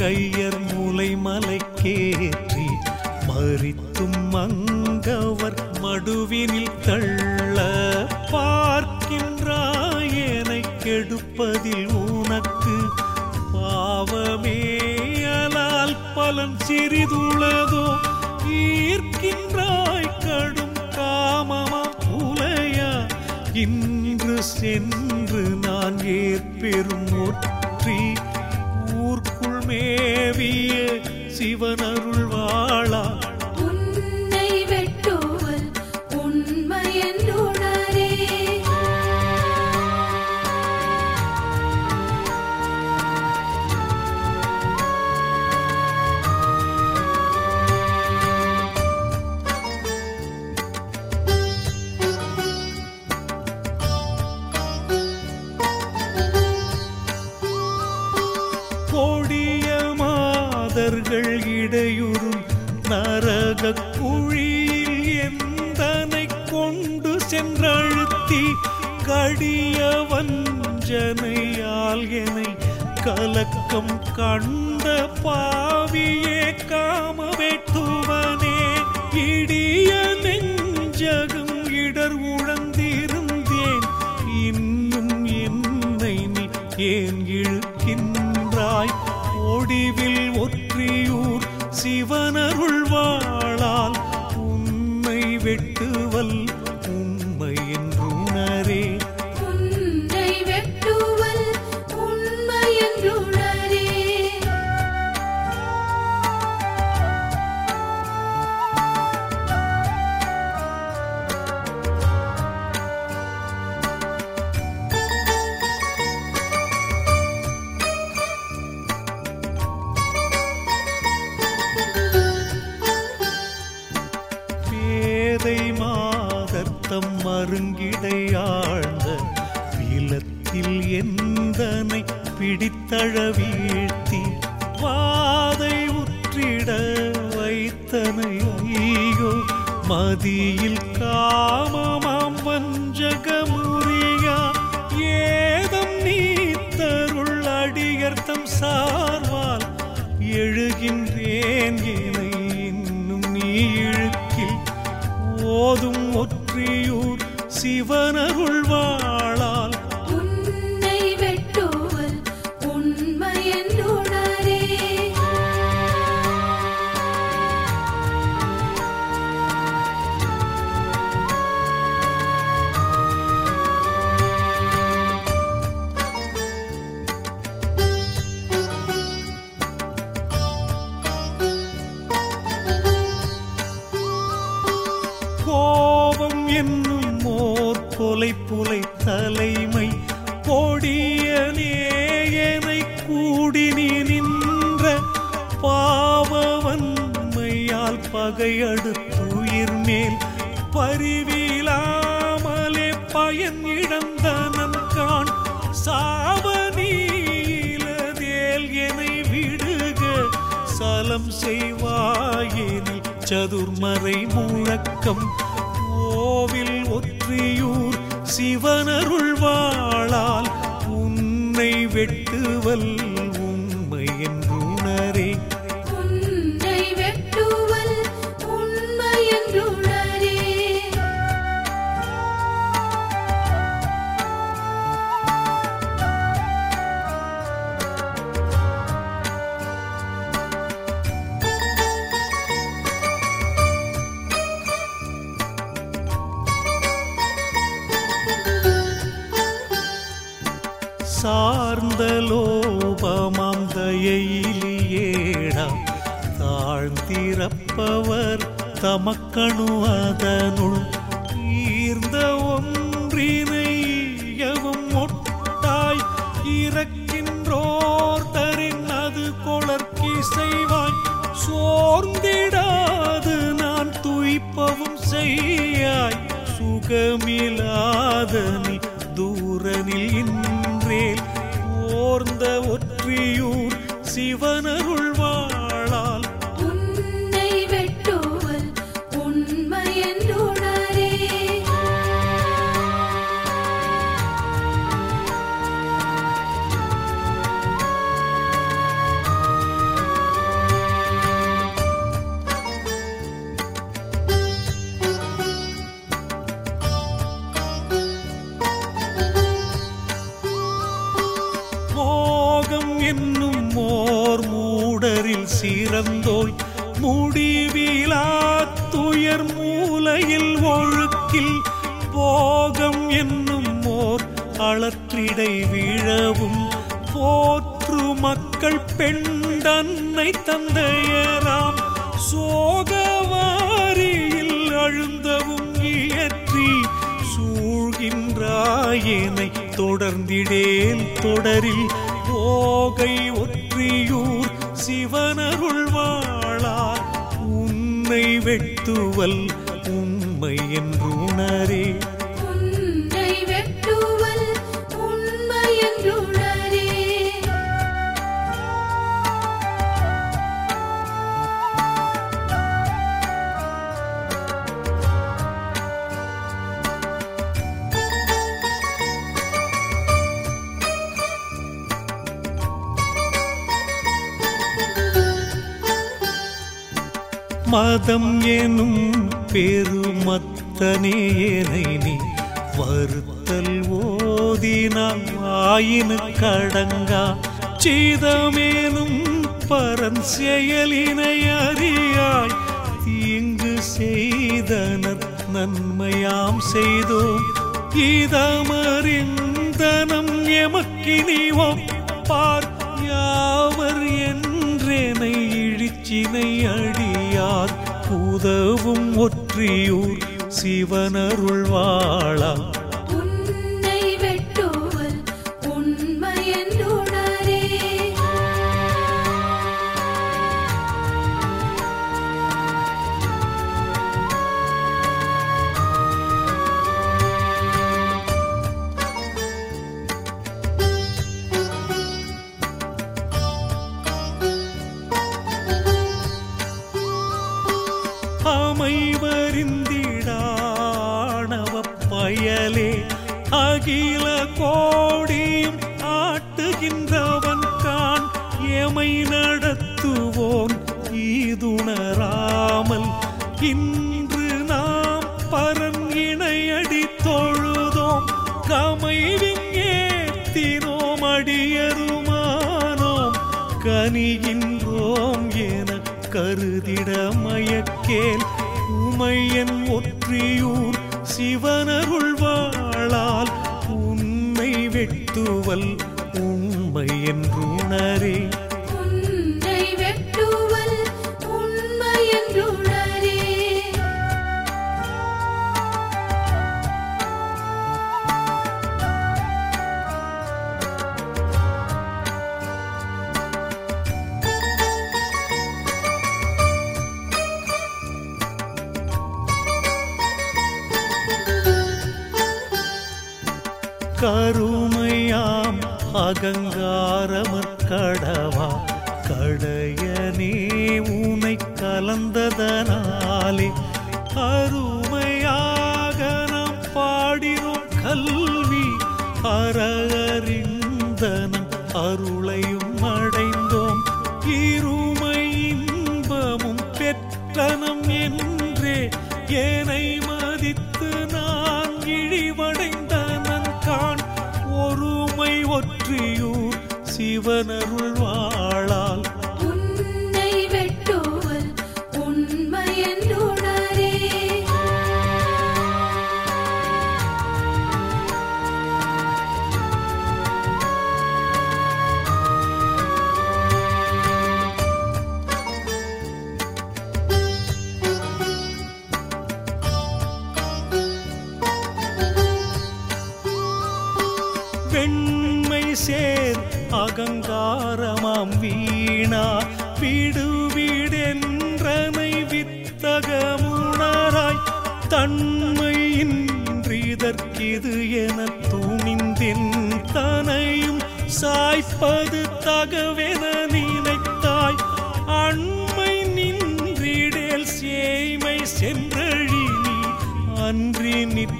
கையர் முலை மலைக்கேற்றி மறித்தும் மங்கவர் மடுவினில் தள்ள பார்க்கின்றாயனை கெடுப்பதில் உனக்கு பாவமேயலால் பலன் சிறிதுள்ளதோ? ஈர்க்கின்றாய் கடும் காமமா புலையா? இன்று சென்று நான் ஏற்பெறும் ஒரு மேவிய சிவனருள் வாழா. இடையுறும் நரக குழியில் எந்தனை கொண்டு சென்றழுத்தி கடிய வஞ்சனையால் என்னை கலக்கம் கண்ட பாவியே காம வெட்டுவனே இடிய நெஞ்சகம் இடர் உழந்திருந்தேன். இன்னும் என்னை நீ ஏன் சிவனருள் வீழ்த்தி வாதை உற்றிட வைத்தனை ஐயோ மதியில் காமமாம் வஞ்சகமுறியா ஏதம் நீத்தருள் அடியர்த்தம் சார்வால் எழுகின்றேன் என இன்னும் நீ இழுக்கில் ஓதும் ஒற்றியூர் சிவனருள் பகையடுத்துயிர் மேல் பரிவிலாமலே பயன் இழந்தனம் கான் சாவநீலதேல் என்னை விடுக. சலம் செய்வாயேனில் சதுர்மறை முழக்கம். கோவில் ஒற்றியூர் சிவனருள் வாழால் உன்னை வெட்டுவல் தாழ்ந்திரப்பவர் தமக்கணு அதனுள் ஈர்ந்த ஒன்றினையவும் ஒட்டாய் இறக்கின்றோர் தரின் அது கொளர்க்கி செய்வாய் சோர்ந்திடாது நான் துய்ப்பவும் செய்யாய் சுகமில்லாத நீ தூரனில் இன்றேல் ஓர்ந்த ஒற்றியூர் சிவனருள் சிறந்தோய் முடிவிலா துயர் மூலையில் ஒழுக்கில் போகம் என்னும் ஓர் அளற்றிடை வீழவும். போற்று மக்கள் பெண்டன்னை தந்தையராம் சோகவாரியில் அழுந்தவும் இயற்றி சூழ்கின்றாயேனை தொடர்ந்திடேல் தொடரில் போகை ஒற்றியூர் சிவனருள் வாழார் உன்னை வெட்டுவல் உண்மை என்றுணரே. மதம் எனும் பெருமத்தனேனை நீ வருத்தல் ஓதினாம் ஆயினு கடங்கா. சீதமேனும் பரன் செயலினை அறியாய். தீங்கு செய்தனர் நன்மையாம் செய்தோம். இதமறிந்தனம் எமக்கினி ஒப்பார் யாவர் என்றெனை இழிச்சினை அடியார் உதவும் ஒற்றியூர் சிவனருள் வாழா அமைவறிந்திடாணவ பயலே அகில கோடியும் ஆட்டுகின்றவன் கான் எமை நடத்துவோன் ஈதுணராமல். இன்று நாம் பரன் இணையடி தொழுதோம் கமைவின் ஏத்தினோம் அடியருமானோம் கனியின் கருதிட மயக்கேல் உமையன் ஒற்றியூர் சிவனருள் வாழால் உன்னை வெட்டுவல் உண்மை என்று கருமையாம் அகங்காரமற் கடவா கடையனே உனை கலந்ததனாலே அருமையாக நாம் பாடினோம் கல்வி அறறிந்தனம் அருளையும் சிவனருள் அகங்காரமாம் வீணா. விடுவிடென்றனை வித்தகமுணராய். தன்மையின்றிதற்கிது என துணிந்தின் தனையும் சாய்ப்பது தகவென நினைத்தாய். அண்மை நின்றிடேல் சேய்மை சென்றழி அன்றி நிற்றியேல்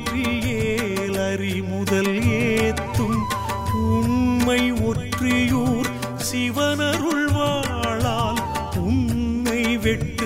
விட்டு